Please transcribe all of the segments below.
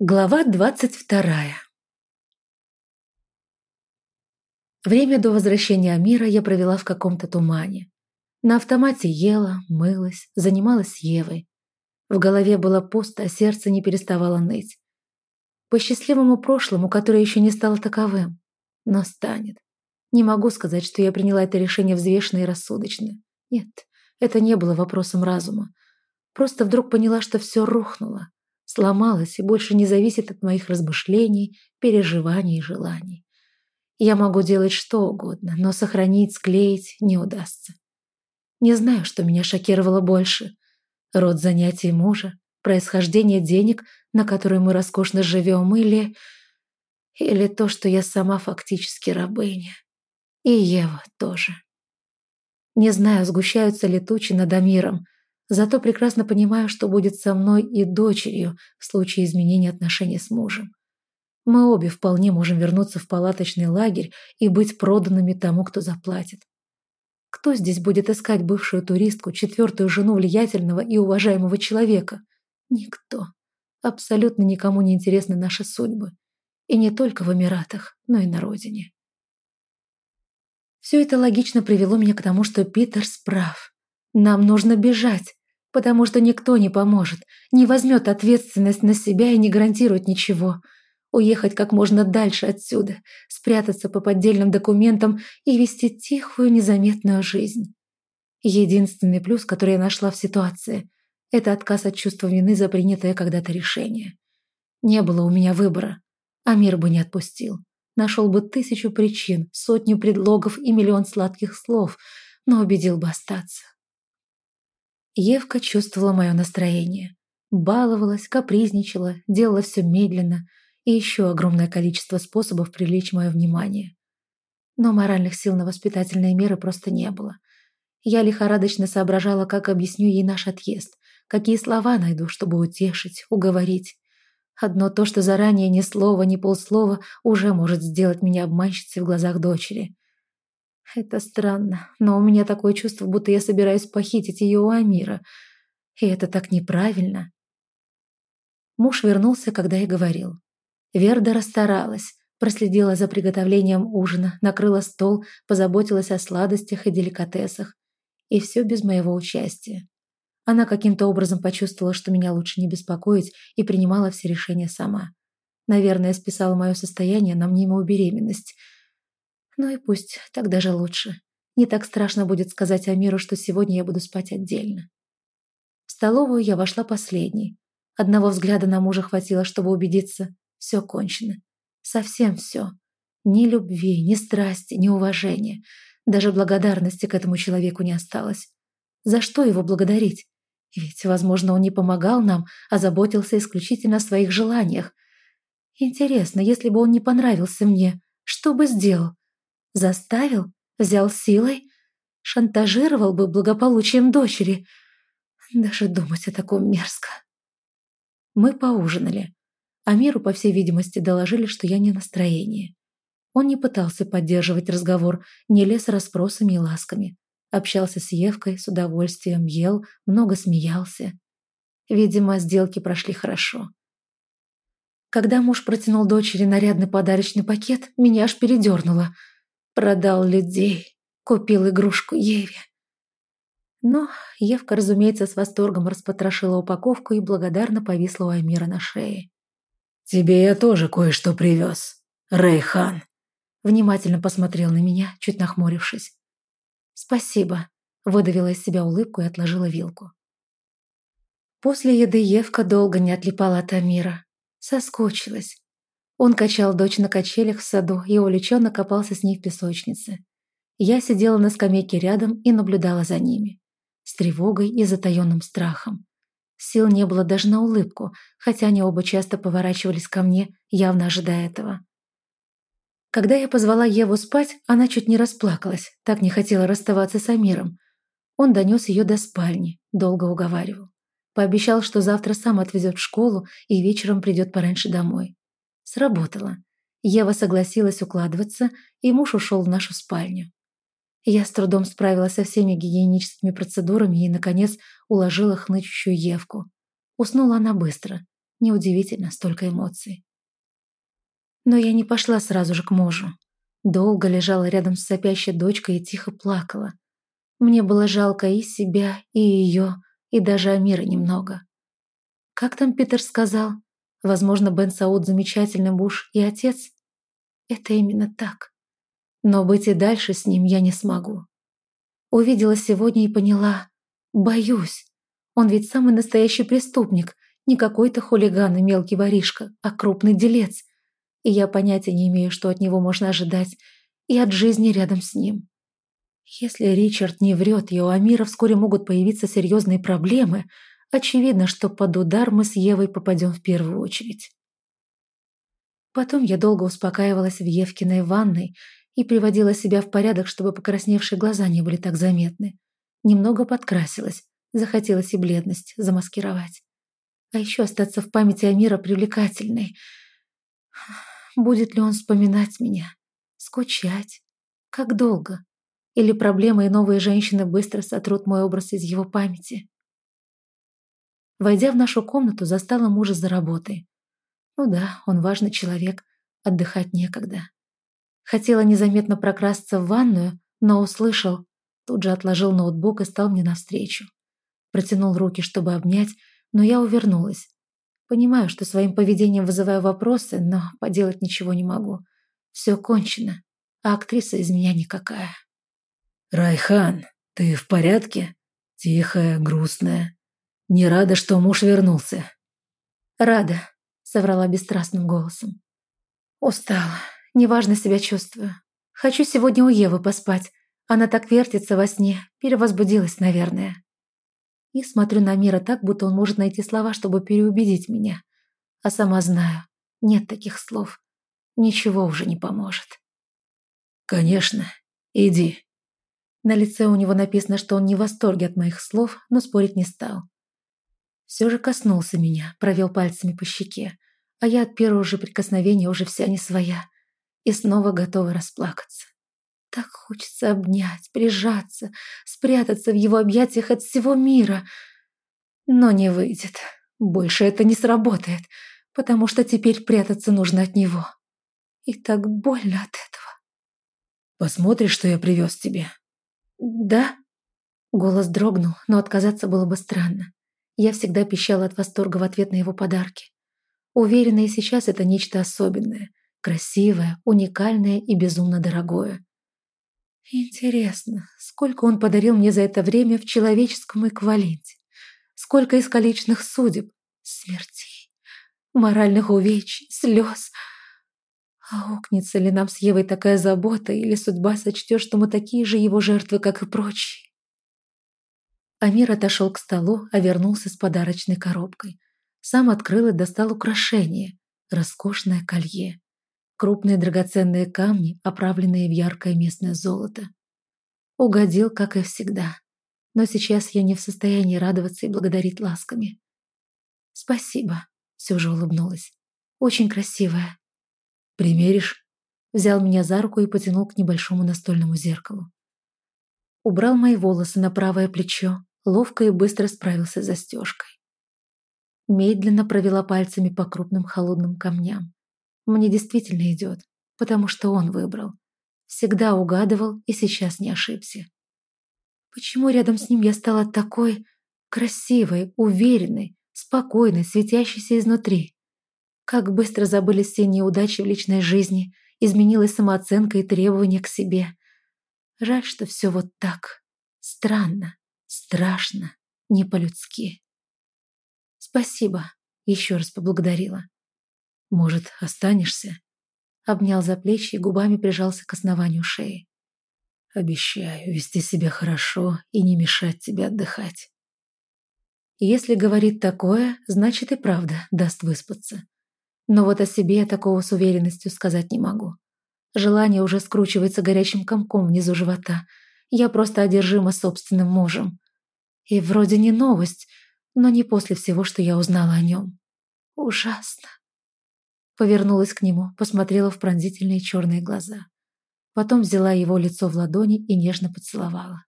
Глава двадцать вторая Время до возвращения Амира я провела в каком-то тумане. На автомате ела, мылась, занималась Евой. В голове было пусто, а сердце не переставало ныть. По счастливому прошлому, которое еще не стало таковым, но станет. Не могу сказать, что я приняла это решение взвешенно и рассудочно. Нет, это не было вопросом разума. Просто вдруг поняла, что все рухнуло, сломалось и больше не зависит от моих размышлений, переживаний и желаний. Я могу делать что угодно, но сохранить, склеить не удастся. Не знаю, что меня шокировало больше. Род занятий мужа, происхождение денег, на которые мы роскошно живем, или... Или то, что я сама фактически рабыня. И Ева тоже. Не знаю, сгущаются ли тучи над Амиром, зато прекрасно понимаю, что будет со мной и дочерью в случае изменения отношений с мужем. Мы обе вполне можем вернуться в палаточный лагерь и быть проданными тому, кто заплатит. Кто здесь будет искать бывшую туристку, четвертую жену влиятельного и уважаемого человека? Никто. Абсолютно никому не интересны наши судьбы. И не только в Эмиратах, но и на родине. Все это логично привело меня к тому, что Питер справ. Нам нужно бежать, потому что никто не поможет, не возьмет ответственность на себя и не гарантирует ничего – уехать как можно дальше отсюда, спрятаться по поддельным документам и вести тихую, незаметную жизнь. Единственный плюс, который я нашла в ситуации, это отказ от чувства вины за принятое когда-то решение. Не было у меня выбора, а мир бы не отпустил. Нашел бы тысячу причин, сотню предлогов и миллион сладких слов, но убедил бы остаться. Евка чувствовала мое настроение. Баловалась, капризничала, делала все медленно – и еще огромное количество способов привлечь мое внимание. Но моральных сил на воспитательные меры просто не было. Я лихорадочно соображала, как объясню ей наш отъезд, какие слова найду, чтобы утешить, уговорить. Одно то, что заранее ни слова, ни полслова уже может сделать меня обманщицей в глазах дочери. Это странно, но у меня такое чувство, будто я собираюсь похитить ее у Амира. И это так неправильно. Муж вернулся, когда я говорил. Верда расстаралась, проследила за приготовлением ужина, накрыла стол, позаботилась о сладостях и деликатесах. И все без моего участия. Она каким-то образом почувствовала, что меня лучше не беспокоить, и принимала все решения сама. Наверное, списала мое состояние на мнимую беременность. Ну и пусть, так даже лучше. Не так страшно будет сказать Амиру, что сегодня я буду спать отдельно. В столовую я вошла последней. Одного взгляда на мужа хватило, чтобы убедиться. Все кончено. Совсем все. Ни любви, ни страсти, ни уважения. Даже благодарности к этому человеку не осталось. За что его благодарить? Ведь, возможно, он не помогал нам, а заботился исключительно о своих желаниях. Интересно, если бы он не понравился мне, что бы сделал? Заставил? Взял силой? Шантажировал бы благополучием дочери? Даже думать о таком мерзко. Мы поужинали. Амиру, по всей видимости, доложили, что я не в настроении. Он не пытался поддерживать разговор, не лез расспросами и ласками. Общался с Евкой, с удовольствием, ел, много смеялся. Видимо, сделки прошли хорошо. Когда муж протянул дочери нарядный подарочный пакет, меня аж передернуло. Продал людей, купил игрушку Еве. Но Евка, разумеется, с восторгом распотрошила упаковку и благодарно повисла у Амира на шее. «Тебе я тоже кое-что привез, Рейхан». Внимательно посмотрел на меня, чуть нахмурившись. «Спасибо», — выдавила из себя улыбку и отложила вилку. После еды Евка долго не отлипала от Амира. Соскучилась. Он качал дочь на качелях в саду и увлеченно копался с ней в песочнице. Я сидела на скамейке рядом и наблюдала за ними. С тревогой и затаенным страхом. Сил не было даже на улыбку, хотя они оба часто поворачивались ко мне, явно ожидая этого. Когда я позвала Еву спать, она чуть не расплакалась, так не хотела расставаться с Амиром. Он донес ее до спальни, долго уговаривал. Пообещал, что завтра сам отвезет в школу и вечером придет пораньше домой. Сработало. Ева согласилась укладываться, и муж ушел в нашу спальню. Я с трудом справилась со всеми гигиеническими процедурами и, наконец, уложила хнычущую Евку. Уснула она быстро. Неудивительно, столько эмоций. Но я не пошла сразу же к мужу. Долго лежала рядом с сопящей дочкой и тихо плакала. Мне было жалко и себя, и ее, и даже Амира немного. Как там Питер сказал? Возможно, Бен Сауд замечательный муж и отец? Это именно так. Но быть и дальше с ним я не смогу. Увидела сегодня и поняла. Боюсь. Он ведь самый настоящий преступник. Не какой-то хулиган и мелкий воришка, а крупный делец. И я понятия не имею, что от него можно ожидать. И от жизни рядом с ним. Если Ричард не врет, и у Амира вскоре могут появиться серьезные проблемы, очевидно, что под удар мы с Евой попадем в первую очередь. Потом я долго успокаивалась в Евкиной ванной и приводила себя в порядок, чтобы покрасневшие глаза не были так заметны. Немного подкрасилась, захотелось и бледность замаскировать. А еще остаться в памяти Амира привлекательной. Будет ли он вспоминать меня? Скучать? Как долго? Или проблемы и новые женщины быстро сотрут мой образ из его памяти? Войдя в нашу комнату, застала мужа за работой. Ну да, он важный человек, отдыхать некогда. Хотела незаметно прокрасться в ванную, но услышал, тут же отложил ноутбук и стал мне навстречу. Протянул руки, чтобы обнять, но я увернулась. Понимаю, что своим поведением вызываю вопросы, но поделать ничего не могу. Все кончено, а актриса из меня никакая. «Райхан, ты в порядке? Тихая, грустная. Не рада, что муж вернулся?» «Рада», — соврала бесстрастным голосом. «Устала. Неважно себя чувствую. Хочу сегодня у Евы поспать. Она так вертится во сне. Перевозбудилась, наверное» и смотрю на Мира так, будто он может найти слова, чтобы переубедить меня. А сама знаю, нет таких слов. Ничего уже не поможет. «Конечно, иди». На лице у него написано, что он не в восторге от моих слов, но спорить не стал. Все же коснулся меня, провел пальцами по щеке, а я от первого же прикосновения уже вся не своя и снова готова расплакаться. Так хочется обнять, прижаться, спрятаться в его объятиях от всего мира. Но не выйдет. Больше это не сработает, потому что теперь прятаться нужно от него. И так больно от этого. Посмотришь, что я привез тебе? Да. Голос дрогнул, но отказаться было бы странно. Я всегда пищала от восторга в ответ на его подарки. Уверена, и сейчас это нечто особенное, красивое, уникальное и безумно дорогое. Интересно, сколько он подарил мне за это время в человеческом эквиваленте? Сколько искалеченных судеб, смертей, моральных увечий, слез? А укнется ли нам с Евой такая забота, или судьба сочтет, что мы такие же его жертвы, как и прочие? Амир отошел к столу, а вернулся с подарочной коробкой. Сам открыл и достал украшение – роскошное колье крупные драгоценные камни, оправленные в яркое местное золото. Угодил, как и всегда. Но сейчас я не в состоянии радоваться и благодарить ласками. «Спасибо», — все же улыбнулась. «Очень красивая». «Примеришь?» Взял меня за руку и потянул к небольшому настольному зеркалу. Убрал мои волосы на правое плечо, ловко и быстро справился с застежкой. Медленно провела пальцами по крупным холодным камням. Мне действительно идет, потому что он выбрал. Всегда угадывал и сейчас не ошибся. Почему рядом с ним я стала такой красивой, уверенной, спокойной, светящейся изнутри? Как быстро забылись все неудачи в личной жизни, изменилась самооценка и требования к себе. Жаль, что все вот так. Странно, страшно, не по-людски. Спасибо, еще раз поблагодарила. Может, останешься?» Обнял за плечи и губами прижался к основанию шеи. «Обещаю вести себя хорошо и не мешать тебе отдыхать». Если говорит такое, значит и правда даст выспаться. Но вот о себе я такого с уверенностью сказать не могу. Желание уже скручивается горячим комком внизу живота. Я просто одержима собственным мужем. И вроде не новость, но не после всего, что я узнала о нем. Ужасно. Повернулась к нему, посмотрела в пронзительные черные глаза. Потом взяла его лицо в ладони и нежно поцеловала.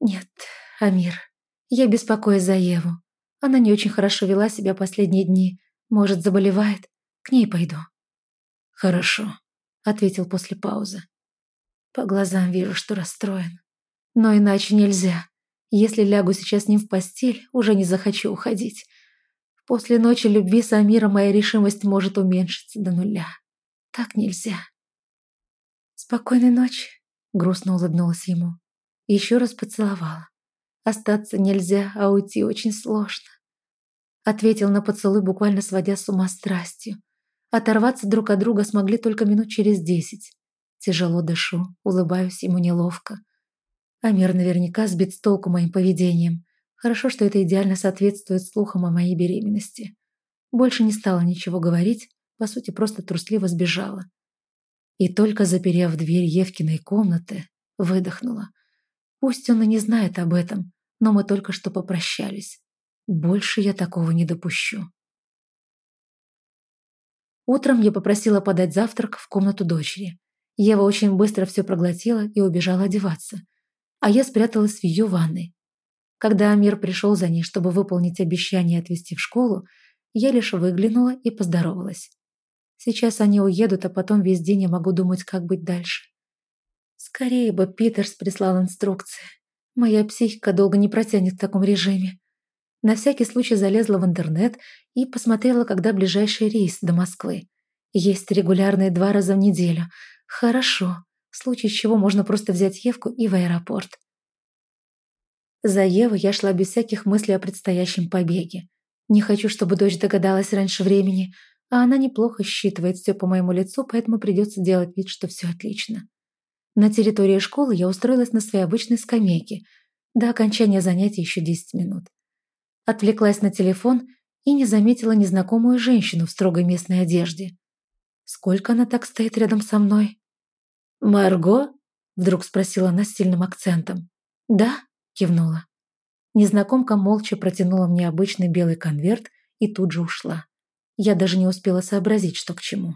«Нет, Амир, я беспокоюсь за Еву. Она не очень хорошо вела себя последние дни. Может, заболевает? К ней пойду». «Хорошо», — ответил после паузы. По глазам вижу, что расстроен. Но иначе нельзя. Если лягу сейчас с ним в постель, уже не захочу уходить. После ночи любви с Амиром моя решимость может уменьшиться до нуля. Так нельзя. Спокойной ночи, грустно улыбнулась ему. Еще раз поцеловала. Остаться нельзя, а уйти очень сложно. Ответил на поцелуй, буквально сводя с ума страстью. Оторваться друг от друга смогли только минут через десять. Тяжело дышу, улыбаюсь ему неловко. Амир наверняка сбит с толку моим поведением. Хорошо, что это идеально соответствует слухам о моей беременности. Больше не стала ничего говорить, по сути, просто трусливо сбежала. И только заперев дверь Евкиной комнаты, выдохнула. Пусть он и не знает об этом, но мы только что попрощались. Больше я такого не допущу. Утром я попросила подать завтрак в комнату дочери. Ева очень быстро все проглотила и убежала одеваться. А я спряталась в ее ванной. Когда Амир пришел за ней, чтобы выполнить обещание отвезти в школу, я лишь выглянула и поздоровалась. Сейчас они уедут, а потом весь день я могу думать, как быть дальше. Скорее бы Питерс прислал инструкции. Моя психика долго не протянет в таком режиме. На всякий случай залезла в интернет и посмотрела, когда ближайший рейс до Москвы. Есть регулярные два раза в неделю, Хорошо, в случае чего можно просто взять Евку и в аэропорт. За Евой я шла без всяких мыслей о предстоящем побеге. Не хочу, чтобы дочь догадалась раньше времени, а она неплохо считывает все по моему лицу, поэтому придется делать вид, что все отлично. На территории школы я устроилась на своей обычной скамейке. До окончания занятий еще 10 минут. Отвлеклась на телефон и не заметила незнакомую женщину в строгой местной одежде. Сколько она так стоит рядом со мной? «Марго?» – вдруг спросила она с сильным акцентом. «Да», – кивнула. Незнакомка молча протянула мне обычный белый конверт и тут же ушла. Я даже не успела сообразить, что к чему.